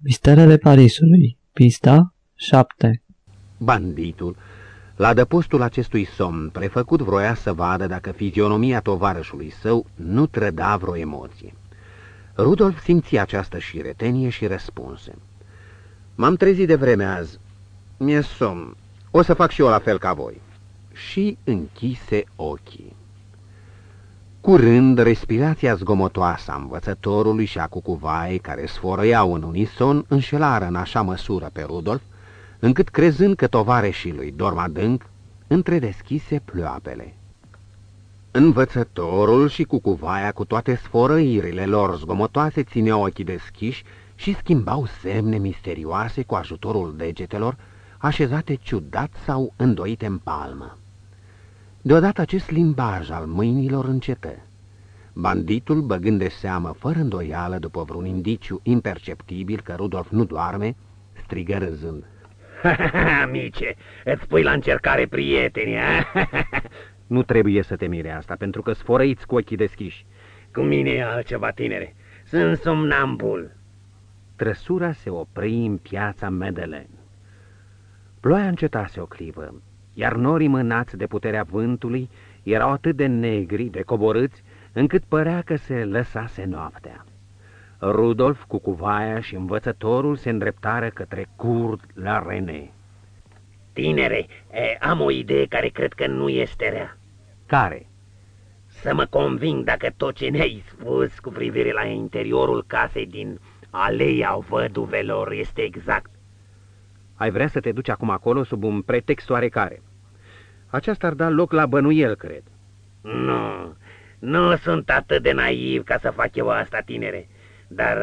Misterele Parisului, pista 7 Banditul, la dăpostul acestui somn prefăcut vroia să vadă dacă fizionomia tovarășului său nu trăda vreo emoție. Rudolf simți această șiretenie și răspunse. M-am trezit de vreme azi. Mi-e somn. O să fac și eu la fel ca voi. Și închise ochii. Curând, respirația zgomotoasă a învățătorului și a cucuvai, care sfărăiau în unison, înșelară în așa măsură pe Rudolf, încât crezând că tovareșii lui dorm adânc, întredeschise ploapele. Învățătorul și cucuvaia cu toate sfărăirile lor zgomotoase țineau ochii deschiși și schimbau semne misterioase cu ajutorul degetelor, așezate ciudat sau îndoite în palmă. Deodată acest limbaj al mâinilor încetă. Banditul, băgând de seamă, fără îndoială, după vreun indiciu imperceptibil că Rudolf nu doarme, strigă râzând. Amice, îți pui la încercare prietenii, Nu trebuie să te mire asta, pentru că sfărăiți cu ochii deschiși. Cu mine e altceva, tinere. Sunt somnambul. Trăsura se opri în piața Medelen. Ploaia încetase o clipă, iar norii mânați de puterea vântului erau atât de negri, de coborâți, încât părea că se lăsase noaptea. Rudolf cu cuvaia și învățătorul se îndreptară către curd la René. Tinere, e, am o idee care cred că nu este rea. Care? Să mă conving dacă tot ce ne-ai spus cu privire la interiorul casei din Aleia Văduvelor este exact. Ai vrea să te duci acum acolo sub un pretext oarecare. Aceasta ar da loc la bănuiel, cred. Nu, nu sunt atât de naiv ca să fac eu asta, tinere. Dar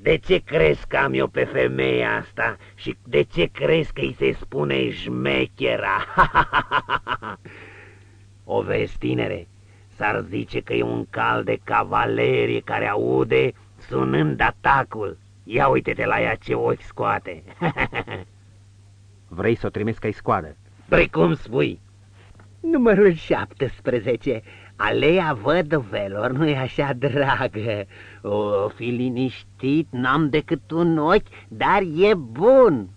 de ce crezi că am eu pe femeia asta și de ce crezi că îi se spune șmechera? o vezi, tinere, s-ar zice că e un cal de cavalerie care aude sunând atacul. Ia uite-te la ea ce ochi scoate. Vrei să o trimis ca-i scoadă? Precum spui. Numărul 17. Aleea văduvelor nu-i așa dragă. O, fi liniștit, n-am decât un ochi, dar e bun.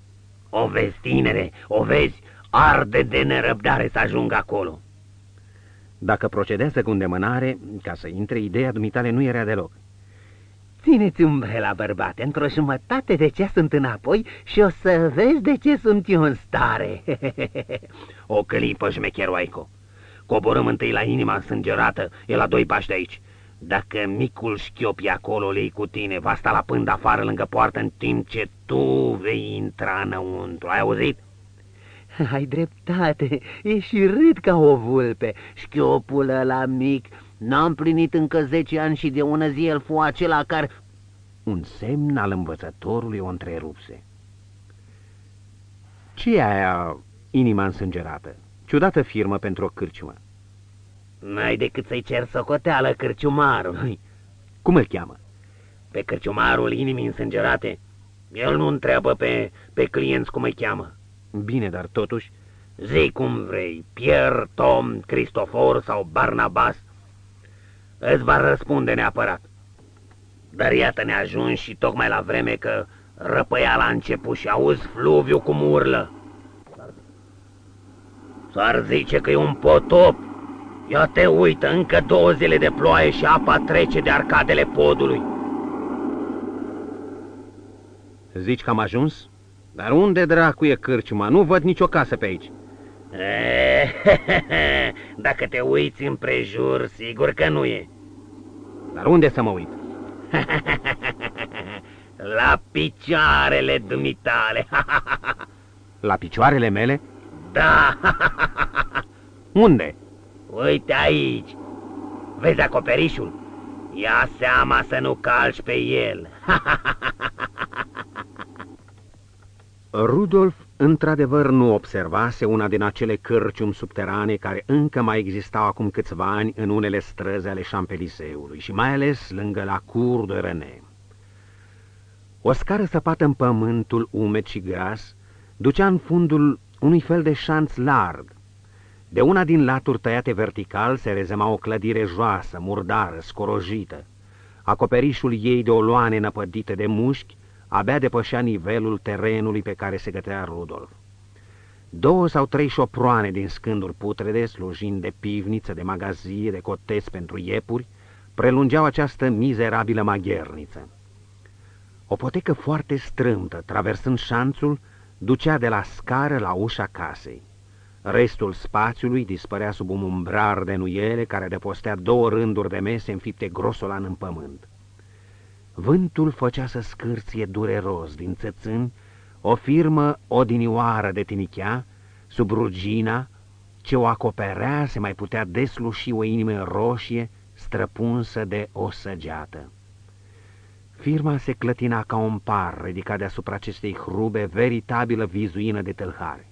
O vezi, tinere, o vezi, arde de nerăbdare să ajungă acolo. Dacă procedează cu îndemânare, ca să intre, ideea dumitale nu era deloc. Țineți umbrela, bărbate, într-o jumătate de ce sunt înapoi și o să vezi de ce sunt eu în stare. o clipă, șmecheroaico. Coborâm întâi la inima sângerată, e la doi pași de aici. Dacă micul șchiop e acolo, lei cu tine, va sta la pând afară lângă poartă în timp ce tu vei intra înăuntru. Ai auzit? Ai dreptate, e și râd ca o vulpe. Șchiopul ăla mic n-a împlinit încă zece ani și de ună zi el fu acela care... Un semn al învățătorului o întrerupse. ce e aia inima însângerată? Ciudată firmă pentru o cârciumă. N-ai decât să-i cer socoteală cârciumarului. Cum îl cheamă? Pe cârciumarul inimii însângerate. El nu întreabă pe, pe clienți cum îi cheamă. Bine, dar totuși... Zi cum vrei, Pierre, Tom, Cristofor sau Barnabas. Îți va răspunde neapărat. Dar iată ne ajuns și tocmai la vreme că răpăia la început și auzi fluviu cum urlă. S-ar zice că e un potop. Ia te uită, încă două zile de ploaie și apa trece de arcadele podului. Zici că am ajuns? Dar unde dracu e cârciuma? Nu văd nicio casă pe aici. Dacă te uiți împrejur, sigur că nu e. Dar unde să mă uit? La picioarele dumitale. La picioarele mele? Da. Unde? Uite aici. Vezi acoperișul? Ia seama să nu calci pe el. Rudolf într-adevăr nu observase una din acele cârciumi subterane care încă mai existau acum câțiva ani în unele străzi ale Șampeliseului și mai ales lângă la Cour de René. O scară săpată în pământul umed și gras ducea în fundul unui fel de șanț larg. De una din laturi tăiate vertical se rezema o clădire joasă, murdară, scorojită. Acoperișul ei de oloane năpădite de mușchi abia depășea nivelul terenului pe care se gătea Rudolf. Două sau trei șoproane din scânduri putrede, slujind de pivniță, de magazie, de coteți pentru iepuri, prelungeau această mizerabilă magherniță. O potecă foarte strâmtă, traversând șanțul, ducea de la scară la ușa casei. Restul spațiului dispărea sub un umbrar de nuiele care depostea două rânduri de mese înfipte grosolan în pământ. Vântul făcea să scârție dureros din țățâni o firmă odinioară de tinichea, sub rugina, ce o acoperea se mai putea desluși o inimă roșie străpunsă de o săgeată. Firma se clătina ca un par ridicat deasupra acestei hrube veritabilă vizuină de tâlhare.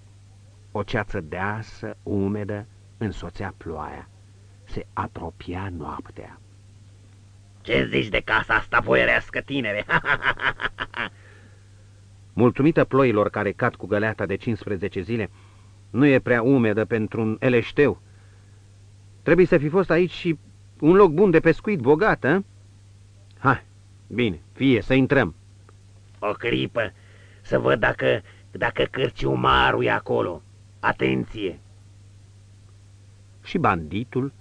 O ceață deasă, umedă, însoțea ploaia. Se apropia noaptea. Ce zici de casa asta boierească, tinere? Mulțumită ploilor care cad cu găleata de 15 zile, nu e prea umedă pentru un eleșteu. Trebuie să fi fost aici și un loc bun de pescuit bogat, a? Hai, bine, fie, să intrăm. O clipă, să văd dacă, dacă cârciumarul e acolo. Atenție! Și banditul,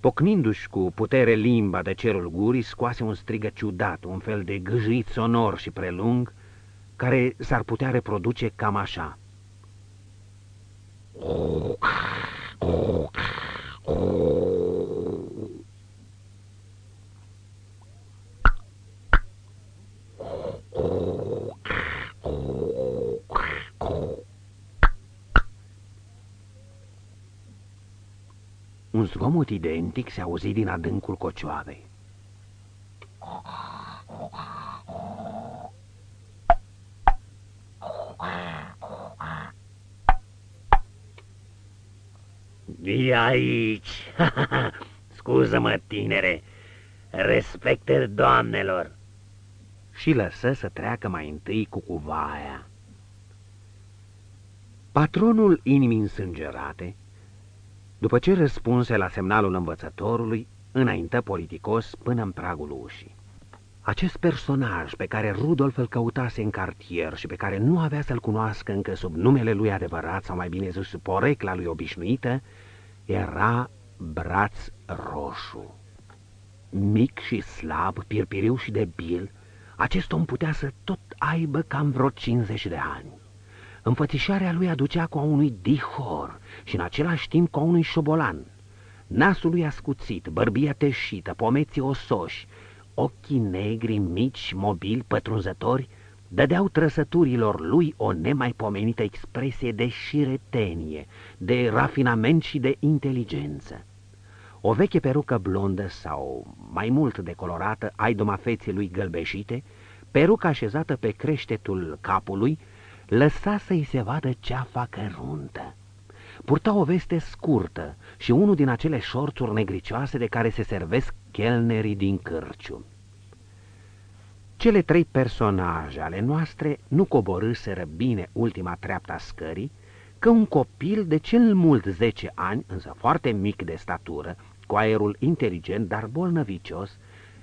pocnindu-și cu putere limba de cerul gurii, scoase un strigă ciudat, un fel de gâjit sonor și prelung, care s-ar putea reproduce cam așa. Un zgomot identic se auzi din adâncul cocioavei. E aici. Scuză-mă, tinere. Respecte doamnelor. Și lăsă să treacă mai întâi cu cuvaia. Patronul inimii însângerate, după ce răspunse la semnalul învățătorului, înaintă politicos până în pragul ușii. Acest personaj pe care Rudolf îl căutase în cartier și pe care nu avea să-l cunoască încă sub numele lui adevărat, sau mai bine zis porecla lui obișnuită, era braț roșu. Mic și slab, pirpiriu și debil, acest om putea să tot aibă cam vreo 50 de ani. Înfățișarea lui aducea cu a unui dihor și în același timp cu a unui șobolan. Nasul lui ascuțit, bărbia teșită, pomeții osoși, ochii negri, mici, mobili, pătrunzători, dădeau trăsăturilor lui o nemaipomenită expresie de șiretenie, de rafinament și de inteligență. O veche perucă blondă sau mai mult decolorată, aidoma feței lui gălbeșite, peruca așezată pe creștetul capului, lăsa să-i se vadă ceafa căruntă. Purta o veste scurtă și unul din acele șorțuri negricioase de care se servesc chelnerii din cârciu. Cele trei personaje ale noastre nu coborâseră bine ultima treaptă a scării, că un copil de cel mult zece ani, însă foarte mic de statură, cu aerul inteligent, dar bolnăvicios,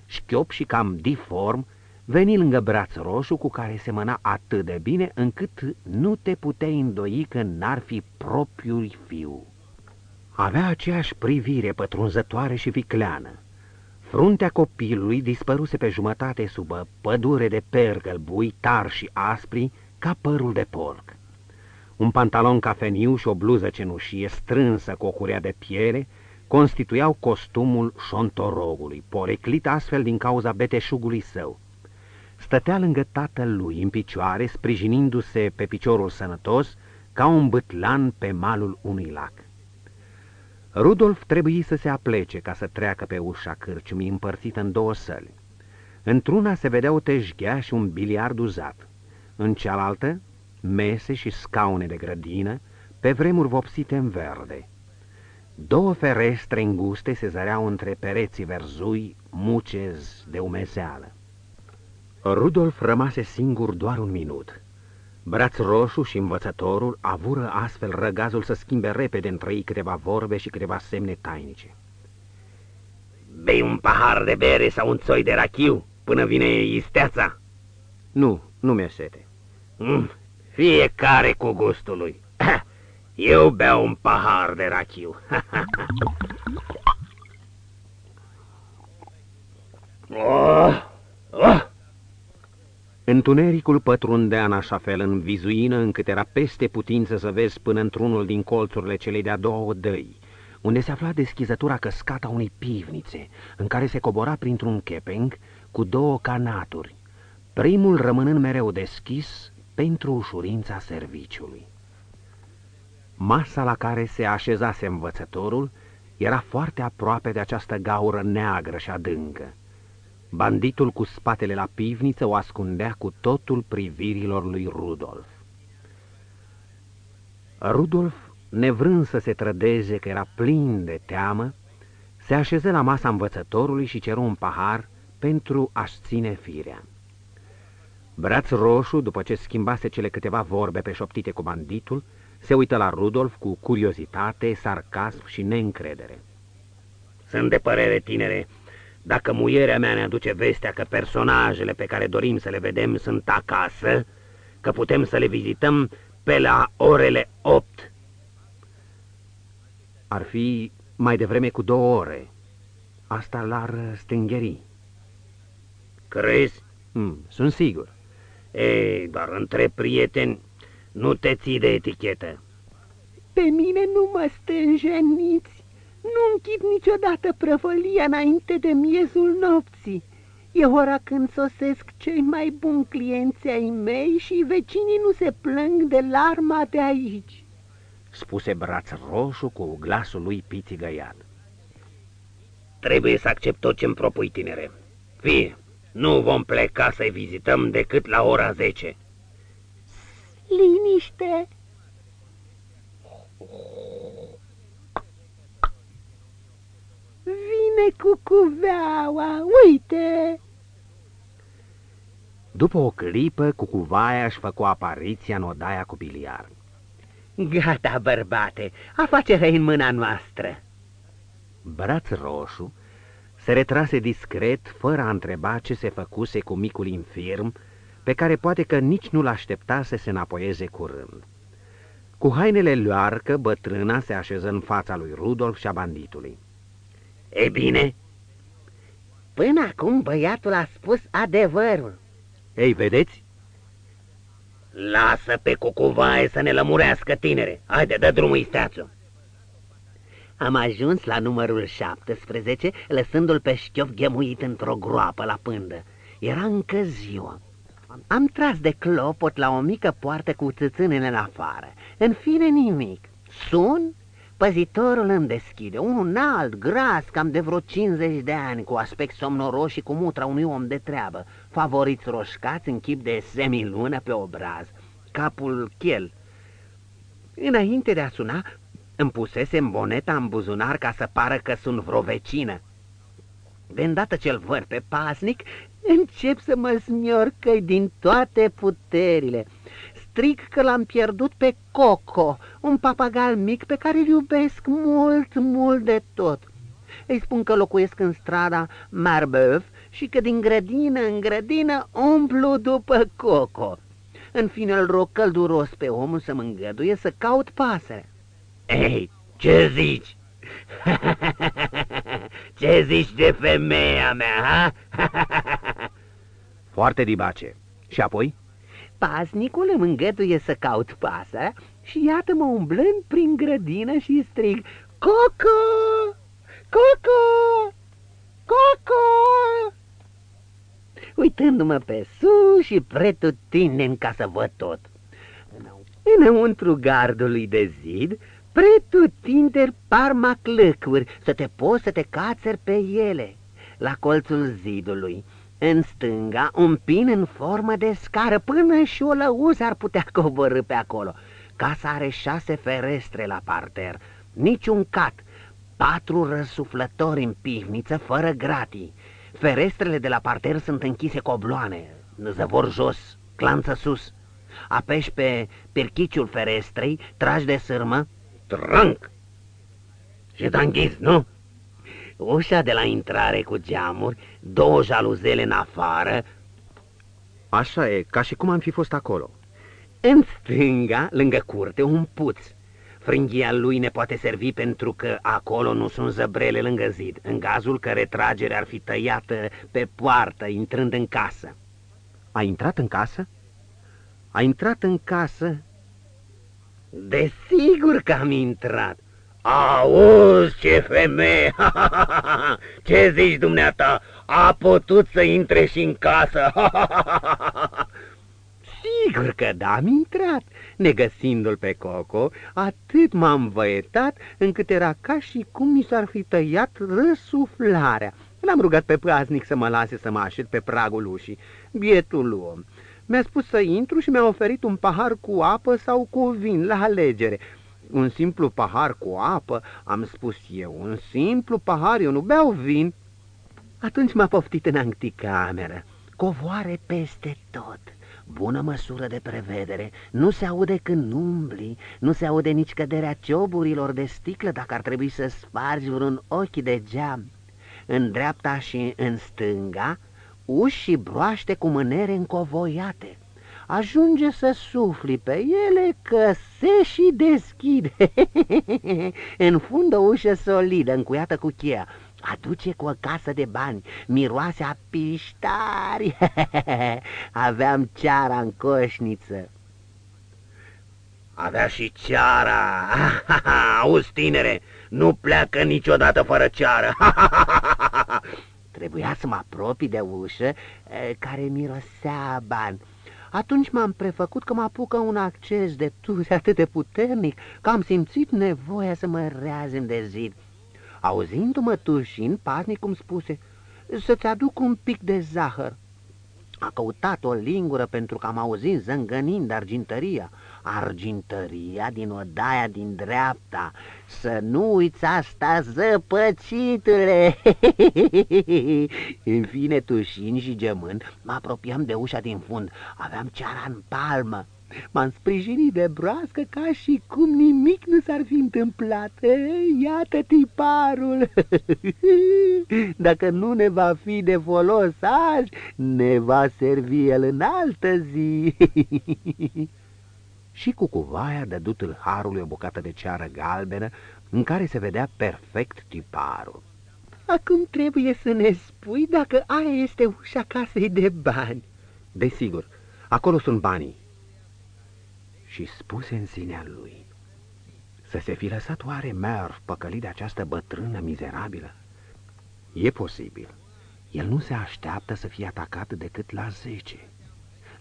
șchiop și cam diform, veni lângă braț roșu cu care se mâna atât de bine încât nu te puteai îndoi că n-ar fi propriul fiu. Avea aceeași privire pătrunzătoare și vicleană, Fruntea copilului dispăruse pe jumătate sub pădure de pergălbui tari și aspri ca părul de porc. Un pantalon cafeniu și o bluză cenușie strânsă cu o curea de piele constituiau costumul șontorogului, poreclit astfel din cauza beteșugului său. Stătea lângă tatăl lui în picioare, sprijinindu-se pe piciorul sănătos, ca un bătlan pe malul unui lac. Rudolf trebuie să se aplece ca să treacă pe ușa cârciumii împărțită în două săli. Într-una se vedea o teșghea și un biliard uzat. În cealaltă, mese și scaune de grădină, pe vremuri vopsite în verde. Două ferestre înguste se zăreau între pereții verzui, mucez de umezeală. Rudolf rămase singur doar un minut. Braț roșu și învățătorul avură astfel răgazul să schimbe repede între ei câteva vorbe și câteva semne tainice. Bei un pahar de bere sau un țoi de rachiu până vine isteața, Nu, nu mi-e sete. Mm, fiecare cu gustul lui. Eu beau un pahar de rachiu. oh, oh. Întunericul pătrundea în așa fel în vizuină încât era peste putință să vezi până într-unul din colțurile celei de-a două dăi, unde se afla deschizătura căscată a unei pivnițe, în care se cobora printr-un kepeng cu două canaturi, primul rămânând mereu deschis pentru ușurința serviciului. Masa la care se așezase învățătorul era foarte aproape de această gaură neagră și adâncă. Banditul cu spatele la pivniță o ascundea cu totul privirilor lui Rudolf. Rudolf, nevrând să se trădeze că era plin de teamă, se așeză la masa învățătorului și ceru un pahar pentru a-și ține firea. Braț roșu, după ce schimbase cele câteva vorbe peșoptite cu banditul, se uită la Rudolf cu curiozitate, sarcasm și neîncredere. Sunt de părere, tinere, dacă muierea mea ne aduce vestea că personajele pe care dorim să le vedem sunt acasă, că putem să le vizităm pe la orele opt. Ar fi mai devreme cu două ore. Asta l-ar stingeri. Crezi? Mm, sunt sigur. Ei, dar între prieteni nu te ții de etichetă. Pe mine nu mă stânjeniți. Nu închid niciodată prăvălia înainte de miezul nopții. E ora când sosesc cei mai buni clienți ai mei și vecinii nu se plâng de larma de aici. Spuse braț roșu cu glasul lui pițigăiat. Trebuie să accept tot ce-mi propui, tinere. Fie, nu vom pleca să-i vizităm decât la ora 10. Liniște! Vine cu cuveaua, uite! După o clipă, cucuvaia își făcu apariția în odaia cu biliar. Gata, bărbate, afacerea în mâna noastră. Braț roșu se retrase discret, fără a întreba ce se făcuse cu micul infirm, pe care poate că nici nu l-aștepta să se înapoieze curând. Cu hainele luarcă, bătrâna se așeză în fața lui Rudolf și a banditului. E bine? Până acum băiatul a spus adevărul. Ei, vedeți? Lasă pe cucuvaie să ne lămurească, tinere. Haide, dă drumul isteațul. Am ajuns la numărul 17, lăsându-l pe șchiof ghemuit într-o groapă la pândă. Era încă ziua. Am tras de clopot la o mică poartă cu țâțânele în afară. În fine nimic. Sun, păzitorul îmi deschide. Un înalt, gras, cam de vreo 50 de ani, cu aspect somnoros și cu mutra unui om de treabă. Favoriți roșcați în chip de semilună pe obraz. Capul chel. Înainte de a suna, îmi pusese în boneta în buzunar ca să pară că sunt vreo vecină. De îndată ce-l văd pe pasnic, încep să mă smiorcăi din toate puterile. Strig că l-am pierdut pe Coco, un papagal mic pe care îl iubesc mult, mult de tot. Îi spun că locuiesc în strada Marbeuf și că din grădină în grădină umplu după Coco. În fine îl rog călduros pe omul să mă îngăduie să caut pasărea. Ei, ce zici? ce zici de femeia mea, ha? Foarte dibace. Și apoi? Pasnicul îmi îngăduie să caut pasă și iată-mă umblând prin grădină și strig Coco! Coco! Coco! Uitându-mă pe sus și pretutindeni ca să văd tot. Înăuntru gardului de zid, pretutinderi par maclăcuri, să te poți să te cațeri pe ele. La colțul zidului, în stânga, un pin în formă de scară, până și o lăuză ar putea coborâ pe acolo. Casa are șase ferestre la parter, niciun cat, patru răsuflători în pivniță fără gratii. Ferestrele de la parter sunt închise cu obloane, zăvor jos, clanță sus. Apeși pe perchiciul ferestrei, tragi de sârmă, Trânc! Și te închis, nu? Ușa de la intrare cu geamuri, două jaluzele în afară. Așa e, ca și cum am fi fost acolo. În stânga, lângă curte, un puț. Fringhia lui ne poate servi pentru că acolo nu sunt zăbrele lângă zid, în cazul că retragerea ar fi tăiată pe poartă, intrând în casă. A intrat în casă? A intrat în casă? Desigur că am intrat. Auzi, ce femeie! ce zici dumneata? A putut să intre și în casă? Sigur că da, am intrat. Negăsindu-l pe Coco, atât m-am văietat încât era ca și cum mi s-ar fi tăiat răsuflarea. L-am rugat pe praznic să mă lase să mă așez pe pragul ușii. Bietul om mi-a spus să intru și mi-a oferit un pahar cu apă sau cu vin la alegere. Un simplu pahar cu apă, am spus eu, un simplu pahar, eu nu beau vin. Atunci m-a poftit în anticameră, covoare peste tot bună măsură de prevedere, nu se aude când umbli, nu se aude nici căderea cioburilor de sticlă dacă ar trebui să spargi vreun ochi de geam. În dreapta și în stânga, uși și broaște cu mânere încovoiate. Ajunge să sufli pe ele că se și deschide. în fund o ușă solidă, încuiată cu cheia aduce cu o casă de bani, miroase a piștari. Aveam ceara în coșniță. Avea și ceara. Auzi, tinere, nu pleacă niciodată fără ceară. Trebuia să mă apropii de ușă care mirosea bani. Atunci m-am prefăcut că mă apucă un acces de tuse atât de puternic că am simțit nevoia să mă reazem de zid. Auzindu-mă tușind, cum spuse, să-ți aduc un pic de zahăr. A căutat o lingură pentru că am auzit zângănind argintăria. Argintăria din odaia din dreapta. Să nu uiți asta, zăpăcitule! în fine, tușind și gemând, mă apropiam de ușa din fund. Aveam ceara în palmă. M-am sprijinit de broască ca și cum nimic nu s-ar fi întâmplat. Ei, iată tiparul! Dacă nu ne va fi de folos azi, ne va servi el în altă zi. și cu cuvaia dădu tâlharului o bucată de ceară galbenă în care se vedea perfect tiparul. Acum trebuie să ne spui dacă aia este ușa casei de bani. Desigur, acolo sunt banii și spuse în sinea lui, să se fi lăsat oare Merv păcălit de această bătrână mizerabilă? E posibil. El nu se așteaptă să fie atacat decât la zece.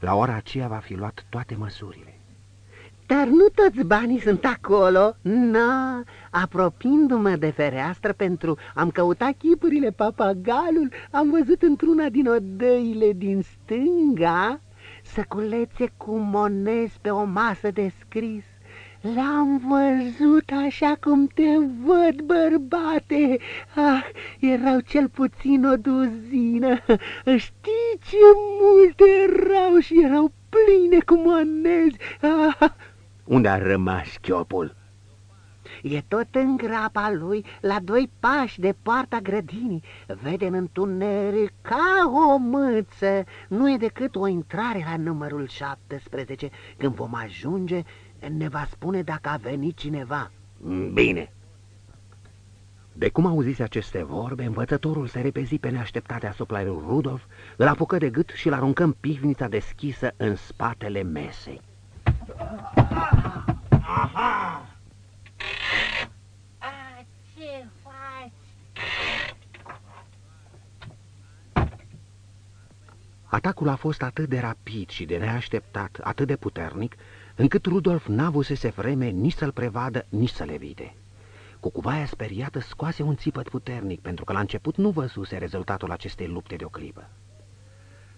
La ora aceea va fi luat toate măsurile. Dar nu toți banii sunt acolo. Na, apropiindu-mă de fereastră pentru am căutat chipurile papagalul, am văzut într-una din odăile din stânga săculețe cu monezi pe o masă de scris. L-am văzut așa cum te văd, bărbate. Ah, erau cel puțin o duzină. Știi ce multe erau și erau pline cu monezi. Ah. Unde a rămas chiopul? E tot în grapa lui, la doi pași de poarta grădinii. Vede în întuneric ca o mâță. Nu e decât o intrare la numărul 17. Când vom ajunge, ne va spune dacă a venit cineva. Bine. De cum auzise aceste vorbe, învățătorul se repezi pe neașteptate asupra lui Rudolf, îl apucă de gât și l aruncă în pivnița deschisă în spatele mesei. Aha! Atacul a fost atât de rapid și de neașteptat, atât de puternic, încât Rudolf n-avusese vreme nici să-l prevadă, nici să le vide. Cucuvaia speriată scoase un țipăt puternic, pentru că la început nu văzuse rezultatul acestei lupte de o clipă.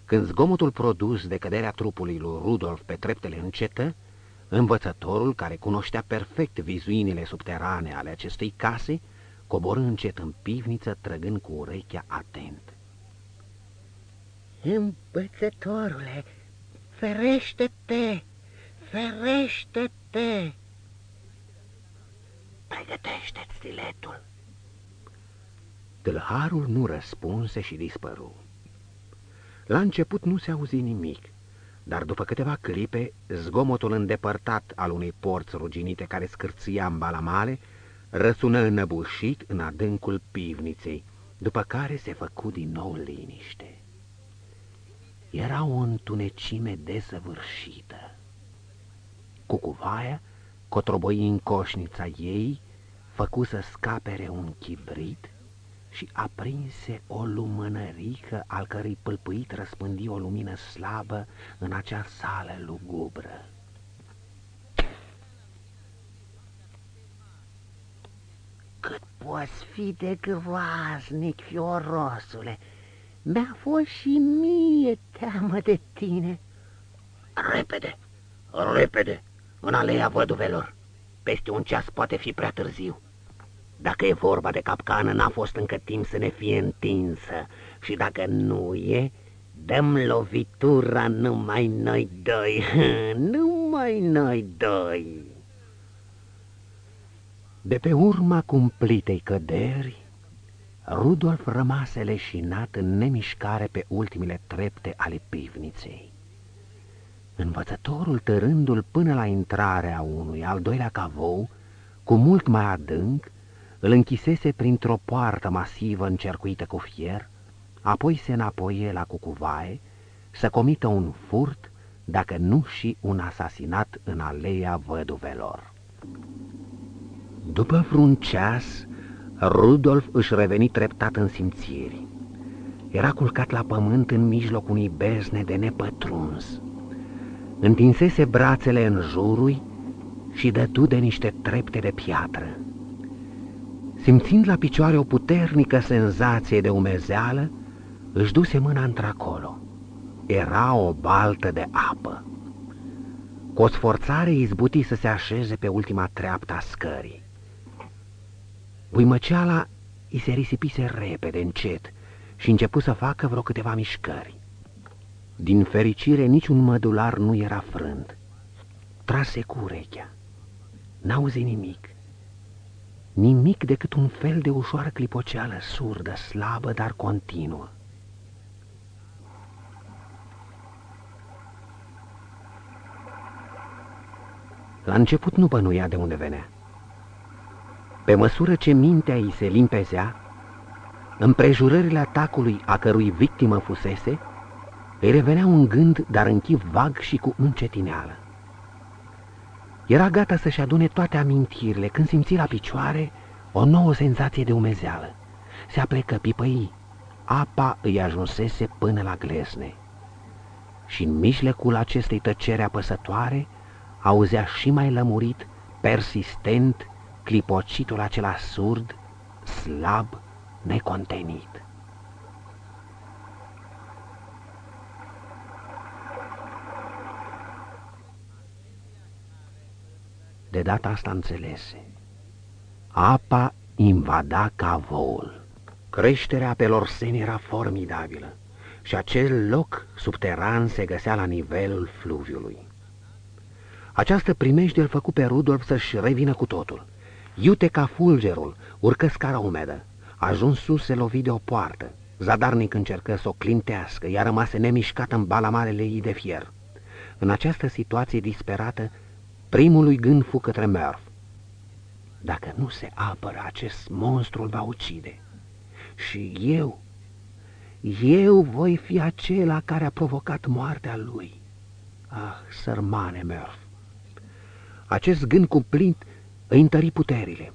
Când zgomotul produs de căderea trupului lui Rudolf pe treptele încetă, învățătorul, care cunoștea perfect vizuinile subterane ale acestei case, coborâ încet în pivniță, trăgând cu urechea atent. Învățătorule, ferește-te, ferește-te! Pregătește-ți stiletul! Tâlharul nu răspunse și dispăru. La început nu se auzi nimic, dar după câteva clipe, zgomotul îndepărtat al unei porți ruginite care scârția în balamale răsună înăbușit în adâncul pivniței, după care se făcu din nou liniște. Era o întunecime desăvârșită. Cucuvaia cotroboi în coșnița ei, făcu să scapere un chibrit și aprinse o lumânărică al cărei pâlpâit răspândi o lumină slabă în acea sală lugubră. Cât poți fi de groaznic, fiorosule, mi-a fost și mie teamă de tine. Repede, repede, în aleea văduvelor. Peste un ceas poate fi prea târziu. Dacă e vorba de capcană, n-a fost încă timp să ne fie întinsă și dacă nu e, dăm lovitura numai noi doi, numai noi doi. De pe urma cumplitei căderi, Rudolf rămase leșinat în nemișcare pe ultimile trepte ale pivniței. Învățătorul, tărându-l până la intrarea unui al doilea cavou, cu mult mai adânc, îl închisese printr-o poartă masivă încercuită cu fier, apoi se înapoie la cucuvaie să comită un furt, dacă nu și un asasinat în aleea văduvelor. După vreun ceas, Rudolf își reveni treptat în simțiri. Era culcat la pământ în mijlocul unui bezne de nepătruns. Întinsese brațele în jurul și dădu de niște trepte de piatră. Simțind la picioare o puternică senzație de umezeală, își duse mâna într-acolo. Era o baltă de apă. Cu o sforțare izbuti să se așeze pe ultima treaptă a scării. Uimăceala îi se risipise repede, încet, și începu să facă vreo câteva mișcări. Din fericire, niciun mădular nu era frânt. Trase cu urechea. N-auzi nimic. Nimic decât un fel de ușoară clipoceală, surdă, slabă, dar continuă. La început nu bănuia de unde venea. Pe măsură ce mintea îi se limpezea, împrejurările atacului a cărui victimă fusese, îi revenea un gând, dar în chip vag și cu încetineală. Era gata să-și adune toate amintirile când simți la picioare o nouă senzație de umezeală. Se aplecă pipăii. Apa îi ajunsese până la glezne. Și în mijlecul acestei tăcere apăsătoare auzea și mai lămurit, persistent, clipocitul acela surd, slab, necontenit. De data asta înțelese. Apa invada cavoul. Creșterea apelor seni era formidabilă și acel loc subteran se găsea la nivelul fluviului. Această primejdie îl făcu pe Rudolf să-și revină cu totul. Iute ca fulgerul, urcă scara umedă. Ajuns sus, se lovi de o poartă. Zadarnic încercă să o clintească, iar rămase nemișcat în balamarele ei de fier. În această situație disperată, primului gând fu către Murph. Dacă nu se apără, acest monstru îl va ucide. Și eu, eu voi fi acela care a provocat moartea lui. Ah, sărmane Murph! Acest gând cuplint îi întări puterile.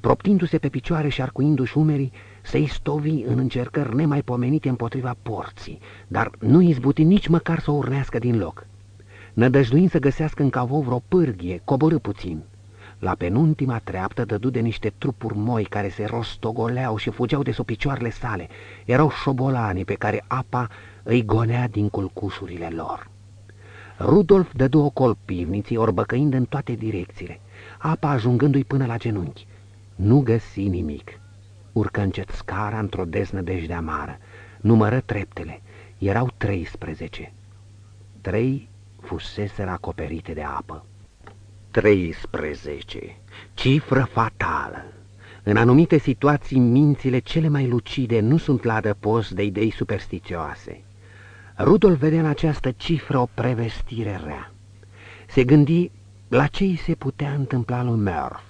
Proptindu-se pe picioare și arcuindu-și umerii, se istovi în încercări nemaipomenite împotriva porții, dar nu izbuti nici măcar să o urnească din loc. Nădăjduind să găsească în cavou vreo pârghie, coborâ puțin. La penultima treaptă dădu de niște trupuri moi care se rostogoleau și fugeau de sub picioarele sale. Erau șobolani pe care apa îi gonea din culcușurile lor. Rudolf dădu ocol pivniții, orbăcăind în toate direcțiile apa ajungându-i până la genunchi. Nu găsi nimic. Urcă încet scara într-o deznădejde amară. Numără treptele. Erau 13. Trei fuseseră acoperite de apă. 13. Cifră fatală. În anumite situații, mințile cele mai lucide nu sunt la adăpost de idei superstițioase. Rudolf vedea în această cifră o prevestire rea. Se gândi la ce îi se putea întâmpla lui Murph.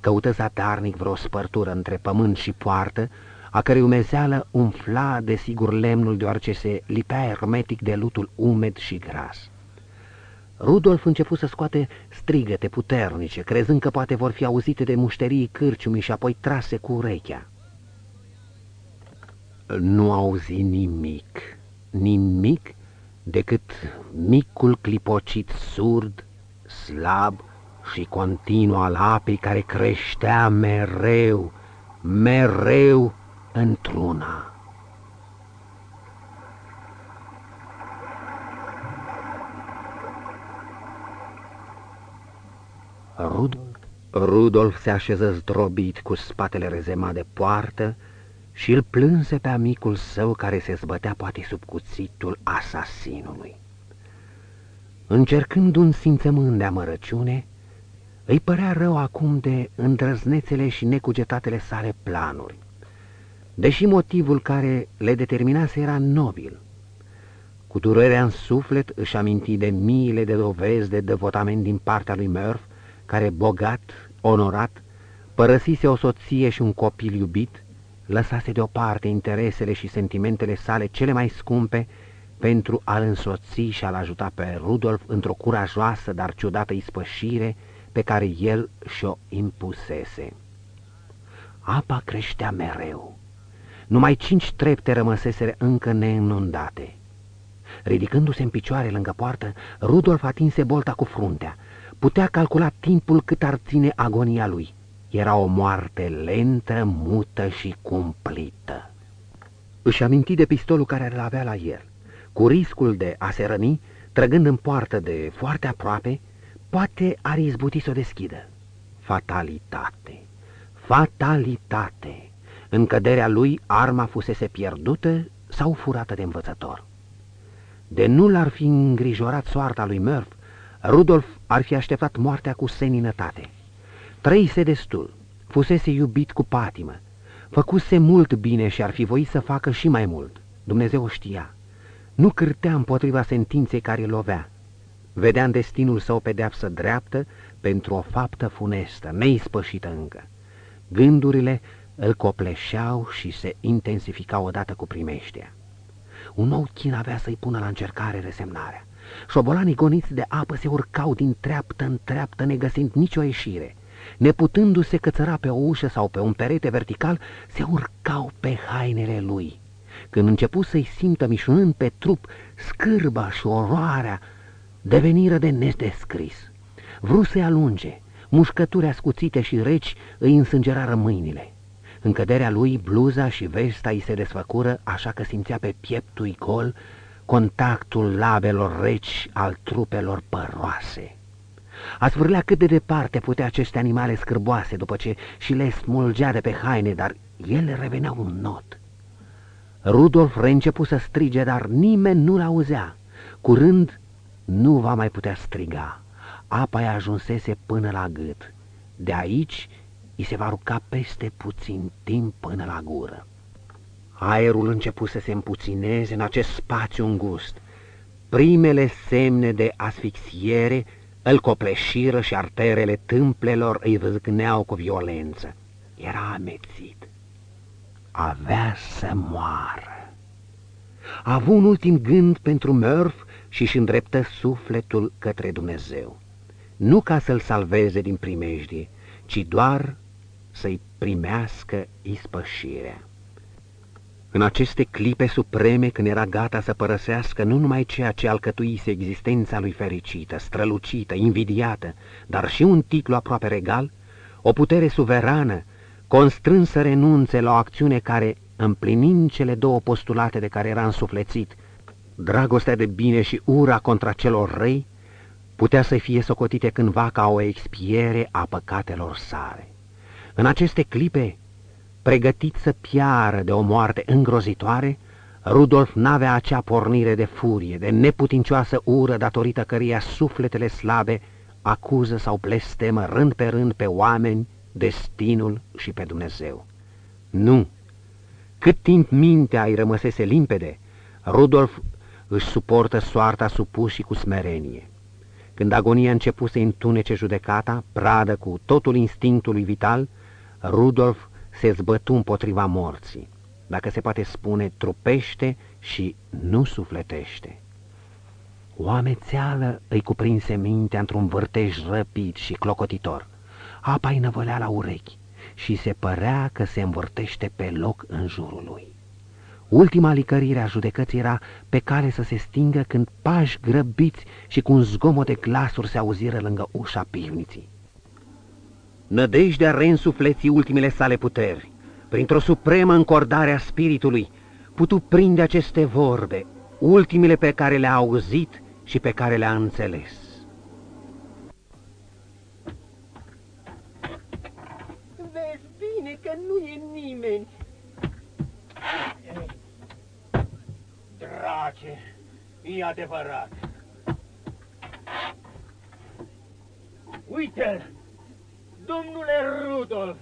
Căută zadarnic vreo spărtură între pământ și poartă, a cărei umezeală umfla de sigur lemnul deoarece se lipea hermetic de lutul umed și gras. Rudolf început să scoate strigăte puternice, crezând că poate vor fi auzite de mușterii cârciumii și apoi trase cu urechea. Nu auzi nimic, nimic decât micul clipocit surd, slab și continuu al apei care creștea mereu, mereu într-una. Rudolf, Rudolf se așeză zdrobit cu spatele rezemat de poartă și îl plânse pe amicul său care se zbătea poate sub cuțitul asasinului. Încercând un simțământ de amărăciune, îi părea rău acum de îndrăznețele și necugetatele sale planuri, deși motivul care le determinase era nobil. Cu durerea în suflet își aminti de miile de dovezi de devotament din partea lui Murph, care, bogat, onorat, părăsise o soție și un copil iubit, lăsase deoparte interesele și sentimentele sale cele mai scumpe pentru a-l însoți și a-l ajuta pe Rudolf într-o curajoasă, dar ciudată ispășire pe care el și-o impusese. Apa creștea mereu. Numai cinci trepte rămăseseră încă neînundate. Ridicându-se în picioare lângă poartă, Rudolf atinse bolta cu fruntea. Putea calcula timpul cât ar ține agonia lui. Era o moarte lentă, mută și cumplită. Își aminti de pistolul care îl avea la el. Cu riscul de a se răni, trăgând în poartă de foarte aproape, poate ar izbuti să o deschidă. Fatalitate! Fatalitate! În căderea lui, arma fusese pierdută sau furată de învățător. De nu l-ar fi îngrijorat soarta lui Murph, Rudolf ar fi așteptat moartea cu seninătate. Trăise destul, fusese iubit cu patimă, făcuse mult bine și ar fi voit să facă și mai mult. Dumnezeu o știa. Nu cârtea împotriva sentinței care îl lovea. Vedea în destinul său pedeapsă dreaptă pentru o faptă funestă, neispășită încă. Gândurile îl copleșeau și se intensificau odată cu primeștea. Un nou chin avea să-i pună la încercare resemnarea. Șobolanii goniți de apă se urcau din treaptă în treaptă, negăsind nicio ieșire. Neputându-se cățăra pe o ușă sau pe un perete vertical, se urcau pe hainele lui. Când începu să-i simtă mișunând pe trup scârba și oroarea, deveniră de nedescris. Vrut să-i alunge, mușcături ascuțite și reci îi însângerară mâinile. În căderea lui, bluza și vesta îi se desfăcură, așa că simțea pe pieptul gol contactul labelor reci al trupelor păroase. A zvârlea cât de departe putea aceste animale scârboase după ce și le smulgea de pe haine, dar ele reveneau un not. Rudolf reîncepu să strige, dar nimeni nu-l auzea. Curând nu va mai putea striga. Apa i ajunsese până la gât. De aici îi se va ruca peste puțin timp până la gură. Aerul început să se împuțineze în acest spațiu îngust. Primele semne de asfixiere îl copleșiră și arterele tâmplelor îi vâzgneau cu violență. Era amețit. Avea să moară. A avut un ultim gând pentru Murph și își îndreptă sufletul către Dumnezeu. Nu ca să-l salveze din primejdie, ci doar să-i primească ispășirea. În aceste clipe supreme, când era gata să părăsească nu numai ceea ce alcătuise existența lui fericită, strălucită, invidiată, dar și un titlu aproape regal, o putere suverană, constrâns să renunțe la o acțiune care, împlinind cele două postulate de care era însuflețit, dragostea de bine și ura contra celor răi, putea să fie socotite cândva ca o expiere a păcatelor sale. În aceste clipe, pregătit să piară de o moarte îngrozitoare, Rudolf n-avea acea pornire de furie, de neputincioasă ură datorită căreia sufletele slabe acuză sau blestemă rând pe rând pe oameni, destinul și pe Dumnezeu. Nu! Cât timp mintea îi rămăsese limpede, Rudolf își suportă soarta supuși cu smerenie. Când agonia început să întunece judecata, pradă cu totul instinctului vital, Rudolf se zbătu împotriva morții, dacă se poate spune trupește și nu sufletește. O amețeală îi cuprinse mintea într-un vârtej răpit și clocotitor. Apa îi năvălea la urechi și se părea că se învârtește pe loc în jurul lui. Ultima licărire a judecății era pe cale să se stingă când pași grăbiți și cu un zgomot de glasuri se auziră lângă ușa pivniții. Nădejdea reînsufleții ultimele sale puteri. Printr-o supremă încordare a spiritului, putu prinde aceste vorbe, ultimele pe care le-a auzit și pe care le-a înțeles. Vezi bine că nu e nimeni. Drace, e adevărat. Uite-l! Domnule Rudolf!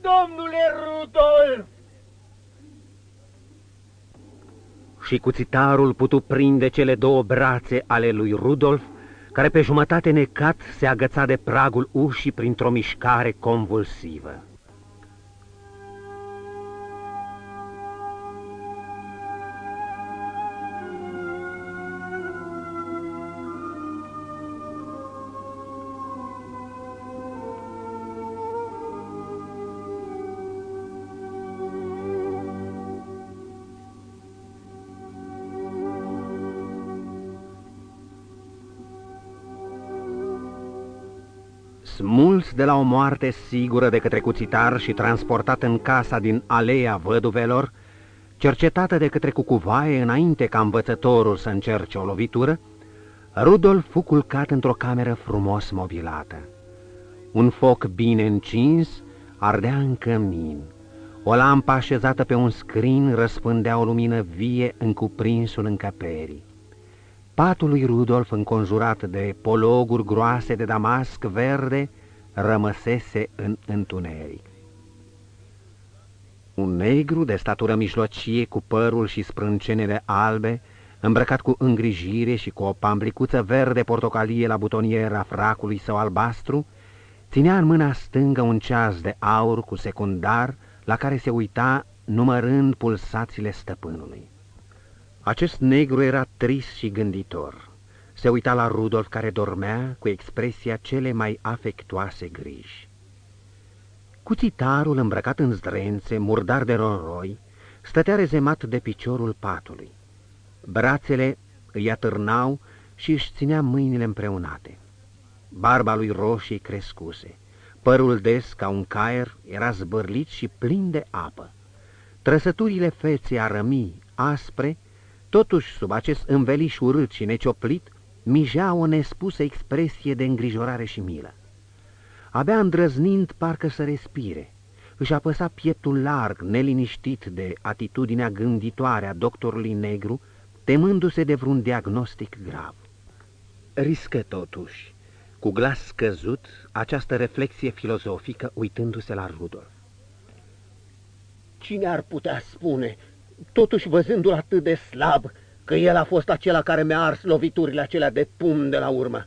Domnule Rudolf! Și cuțitarul putu prinde cele două brațe ale lui Rudolf, care pe jumătate necat se agăța de pragul ușii printr-o mișcare convulsivă. De la o moarte sigură de către cuțitar și transportat în casa din Aleea Văduvelor, cercetată de către cucuvaie înainte ca învățătorul să încerce o lovitură, Rudolf fu culcat într-o cameră frumos mobilată. Un foc bine încins ardea în cămin. O lampă așezată pe un scrin răspândea o lumină vie în cuprinsul încăperii. Patul lui Rudolf, înconjurat de pologuri groase de damasc verde, rămăsese în întuneric. Un negru de statură mijlocie, cu părul și sprâncenele albe, îmbrăcat cu îngrijire și cu o pamblicuță verde portocalie la butoniera fracului său albastru, ținea în mâna stângă un ceas de aur cu secundar la care se uita numărând pulsațiile stăpânului. Acest negru era trist și gânditor. Se uita la Rudolf care dormea cu expresia cele mai afectuoase griji. Cuțitarul, îmbrăcat în zdrențe, murdar de roroi, stătea rezemat de piciorul patului. Brațele îi atârnau și își ținea mâinile împreunate. Barba lui roșii crescuse, părul des ca un caier era zbărlit și plin de apă. Trăsăturile feței arămii, aspre, Totuși, sub acest înveliș urât și necioplit, mijea o nespusă expresie de îngrijorare și milă. Abia îndrăznind parcă să respire, își apăsa pieptul larg, neliniștit de atitudinea gânditoare a doctorului negru, temându-se de vreun diagnostic grav. Riscă totuși, cu glas scăzut, această reflexie filozofică uitându-se la Rudolf. Cine ar putea spune totuși văzându-l atât de slab, că el a fost acela care mi-a ars loviturile acelea de pum de la urmă.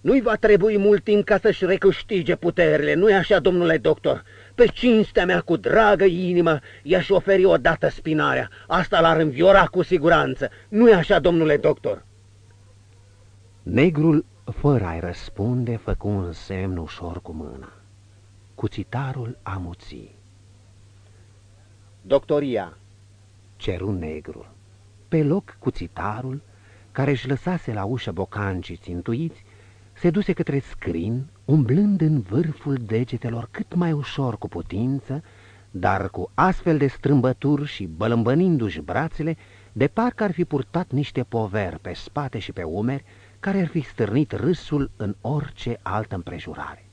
Nu-i va trebui mult timp ca să-și recâștige puterile, nu-i așa, domnule doctor? Pe cinstea mea cu dragă inimă i-aș oferi odată spinarea. Asta l-ar înviora cu siguranță. Nu-i așa, domnule doctor? Negrul, fără a-i răspunde, făcu un semn ușor cu mâna. Cuțitarul amuții. Doctoria, ceru negru. Pe loc cuțitarul, care își lăsase la ușă bocancii țintuiți, se duse către scrin, umblând în vârful degetelor cât mai ușor cu putință, dar cu astfel de strâmbături și bălâmbănindu-și brațele, de parcă ar fi purtat niște poveri pe spate și pe umeri, care ar fi stârnit râsul în orice altă împrejurare.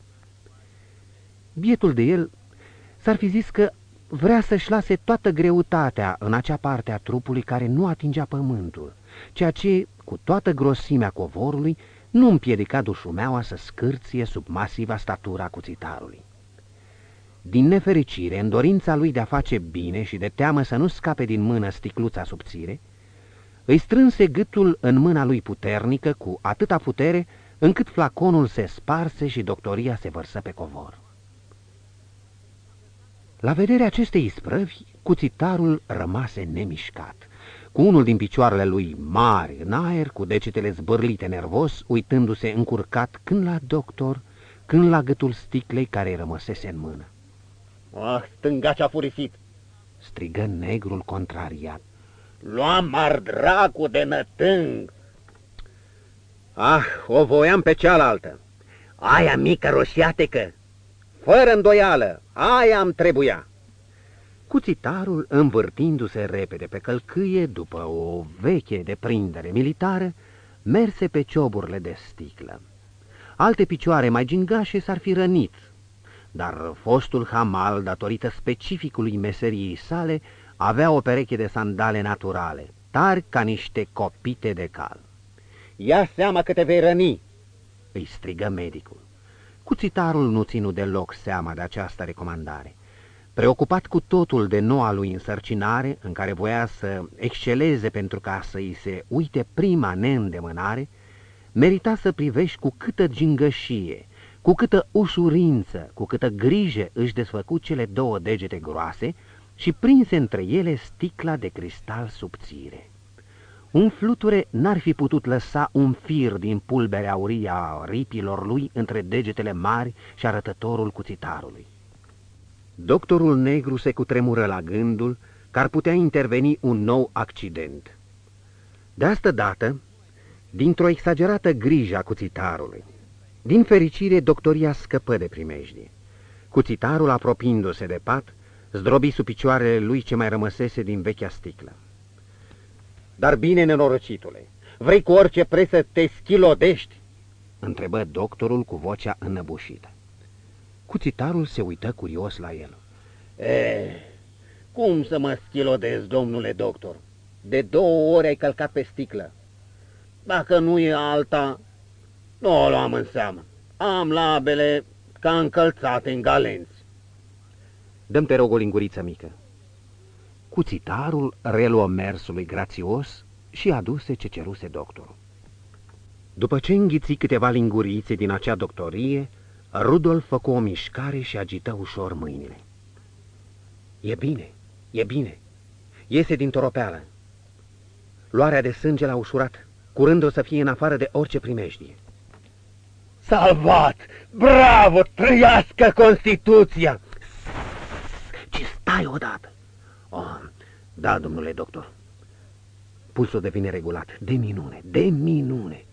Bietul de el s-ar fi zis că vrea să-și lase toată greutatea în acea parte a trupului care nu atingea pământul, ceea ce, cu toată grosimea covorului, nu împiedica dușumeaua să scârție sub masiva statura cuțitarului. Din nefericire, în dorința lui de a face bine și de teamă să nu scape din mână sticluța subțire, Îi strânse gâtul în mâna lui puternică cu atâta putere încât flaconul se sparse și doctoria se vărsă pe covor. La vederea acestei isprăvi, cuțitarul rămase nemișcat, cu unul din picioarele lui mari în aer, cu degetele zbârlite nervos, uitându-se încurcat când la doctor, când la gâtul sticlei care îi rămăsese în mână. Ah, stângaci a furisit! strigă negrul contrariat. Luam mar dracu de nătâng! Ah, o voiam pe cealaltă. Aia mică roșiatecă! Fără îndoială, aia am trebuia. Cuțitarul, învârtindu-se repede pe călcâie după o veche deprindere militară, merse pe cioburile de sticlă. Alte picioare mai gingașe s-ar fi rănit, dar fostul hamal, datorită specificului meseriei sale, avea o pereche de sandale naturale, tari ca niște copite de cal. Ia seama că te vei răni!" îi strigă medicul. Cuțitarul nu ținu deloc seama de această recomandare. Preocupat cu totul de noua lui însărcinare, în care voia să exceleze pentru ca să îi se uite prima neîndemânare, merita să privești cu câtă gingășie, cu câtă ușurință, cu câtă grijă își desfăcu cele două degete groase și prinse între ele sticla de cristal subțire. Un fluture n-ar fi putut lăsa un fir din pulberea aurie a ripilor lui între degetele mari și arătătorul cuțitarului. Doctorul negru se cutremură la gândul că ar putea interveni un nou accident. De asta dată, dintr-o exagerată grijă a cuțitarului, din fericire, doctoria scăpă de primejdie. Cuțitarul, apropiindu-se de pat, zdrobi sub picioarele lui ce mai rămăsese din vechea sticlă. Dar bine, nenorocitule, vrei cu orice preț să te schilodești? întrebă doctorul cu vocea înăbușită. Cuțitarul se uită curios la el. E, cum să mă schilodez, domnule doctor? De două ori ai călcat pe sticlă. Dacă nu e alta, nu o luam în seamă. Am labele ca încălțate în galenți. Dăm te rog o linguriță mică. Cuțitarul reluă mersului grațios și aduse ce ceruse doctorul. După ce înghiți câteva lingurițe din acea doctorie, Rudolf făcu o mișcare și agită ușor mâinile. E bine, e bine. Iese din toropeală. Luarea de sânge l-a ușurat. Curând o să fie în afară de orice primejdie. Salvat! Bravo! Trăiască Constituția! Ci stai odată! Oh, da, domnule doctor. Pulsul devine regulat. De minune, de minune.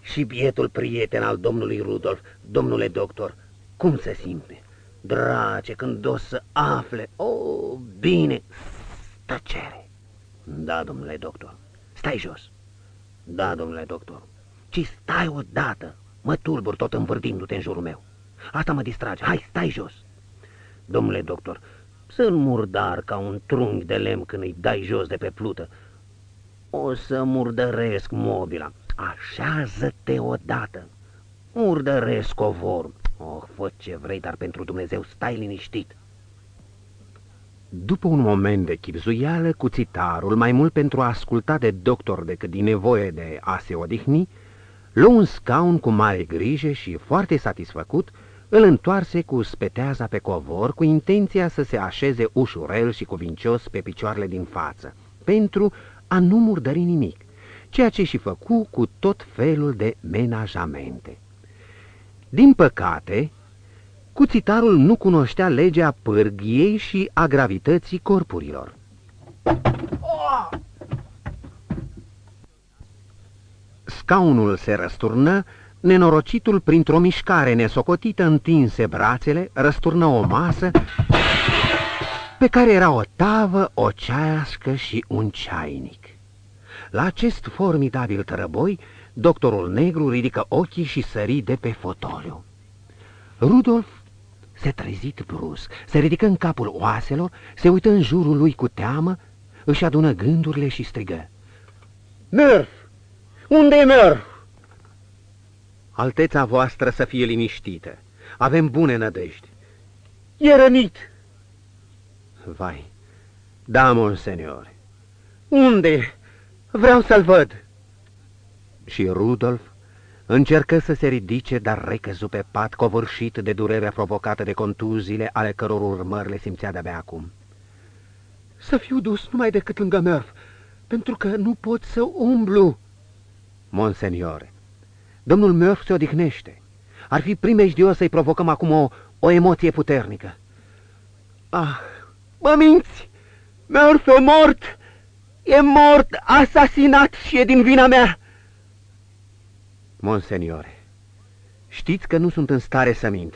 Și bietul prieten al domnului Rudolf, domnule doctor, cum se simte? Drace, când o să afle... Oh, bine! Tăcere! Da, domnule doctor. Stai jos. Da, domnule doctor. Ci stai odată. Mă tulbur tot învârtindu-te în jurul meu. Asta mă distrage. Hai, stai jos. Domnule doctor, sunt murdar ca un trunchi de lemn când îi dai jos de pe plută. O să murdăresc mobila. Așează-te odată. Murdăresc covorul. Oh, fă ce vrei, dar pentru Dumnezeu stai liniștit. După un moment de chipzuială, cuțitarul, mai mult pentru a asculta de doctor decât din nevoie de a se odihni, luă un scaun cu mare grijă și, foarte satisfăcut, îl întoarse cu speteaza pe covor, cu intenția să se așeze ușurel și cuvincios pe picioarele din față, pentru a nu murdări nimic, ceea ce și făcu cu tot felul de menajamente. Din păcate, cuțitarul nu cunoștea legea pârghiei și a gravității corpurilor. Scaunul se răsturnă, nenorocitul, printr-o mișcare nesocotită, întinse brațele, răsturnă o masă pe care era o tavă, o cească și un ceainic. La acest formidabil tărăboi, doctorul negru ridică ochii și sări de pe fotoliu. Rudolf se trezit brusc, se ridică în capul oaselor, se uită în jurul lui cu teamă, își adună gândurile și strigă. Murph! Unde e Murph? Alteța voastră să fie liniștită. Avem bune nădejde. E rănit. Vai, da, monsenior. Unde? Vreau să-l văd. Și Rudolf încercă să se ridice, dar recăzu pe pat, covârșit de durerea provocată de contuziile ale căror urmări le simțea de-abia acum. Să fiu dus numai decât lângă Murph, pentru că nu pot să umblu. Monseniore, domnul Murph se odihnește. Ar fi primejdios să-i provocăm acum o, o emoție puternică. Ah, mă minți! Murph e mort! E mort, asasinat și e din vina mea! Monseniore, știți că nu sunt în stare să mint.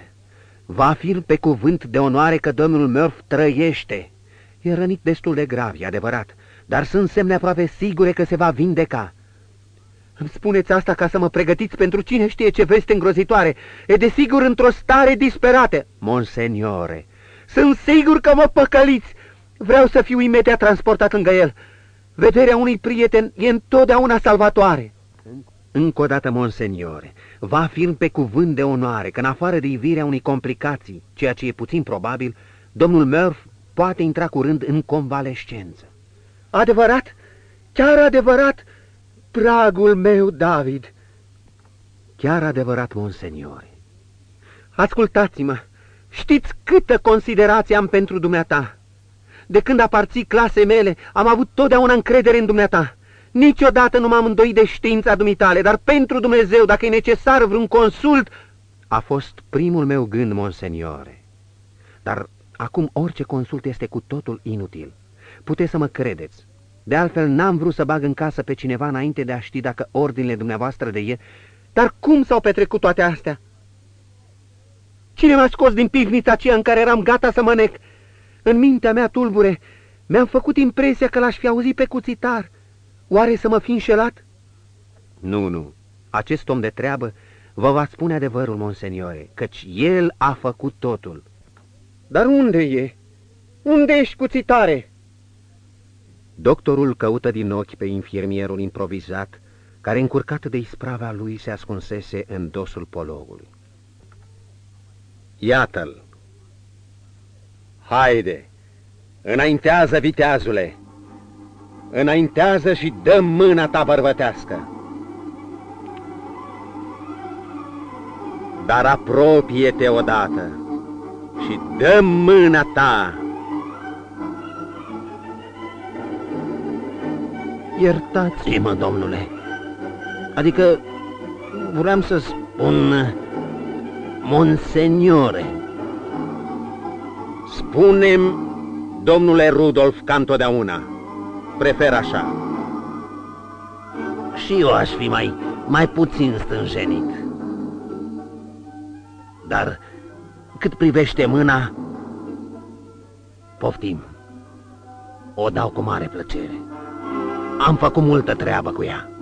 Vă afirm pe cuvânt de onoare că domnul Murph trăiește. E rănit destul de grav, e adevărat, dar sunt semne aproape sigure că se va vindeca. Îmi spuneți asta ca să mă pregătiți pentru cine știe ce veste îngrozitoare. E desigur într-o stare disperată. Monseniore, sunt sigur că mă păcăliți. Vreau să fiu imediat transportat lângă el. Vederea unui prieten e întotdeauna salvatoare. Încă o dată, monseniore, vă afirm pe cuvânt de onoare că în afară de ivirea unei complicații, ceea ce e puțin probabil, domnul Murph poate intra curând în convalescență. Adevărat? Chiar adevărat, dragul meu David? Chiar adevărat, monseniore. Ascultați-mă, știți câtă considerație am pentru dumneata. De când aparții clasei mele, am avut totdeauna încredere în dumneata. Niciodată nu m-am îndoit de știința dumitale, dar pentru Dumnezeu, dacă e necesar vreun consult... A fost primul meu gând, monseniore. Dar acum orice consult este cu totul inutil. Puteți să mă credeți. De altfel, n-am vrut să bag în casă pe cineva înainte de a ști dacă ordinele dumneavoastră de ieri... Dar cum s-au petrecut toate astea? Cine m-a scos din pivnița aceea în care eram gata să mănec? În mintea mea tulbure, mi-am făcut impresia că l-aș fi auzit pe cuțitar. Oare să mă fi înșelat? Nu, nu. Acest om de treabă vă va spune adevărul, monseniore, căci el a făcut totul. Dar unde e? Unde ești cuțitare? Doctorul căută din ochi pe infirmierul improvizat, care, încurcat de isprava lui, se ascunsese în dosul pologului. Iată-l! Haide! Înaintează, viteazule! Înaintează și dă mâna ta bărbătească! Dar apropie-te odată și dă mâna ta! Iertați-mă, domnule. Adică vreau să spun Monseniore. Spunem, domnule Rudolf, ca întotdeauna. Prefer așa. Și eu aș fi mai, mai puțin stânjenit. Dar cât privește mâna, poftim. O dau cu mare plăcere. Am făcut multă treabă cu ea.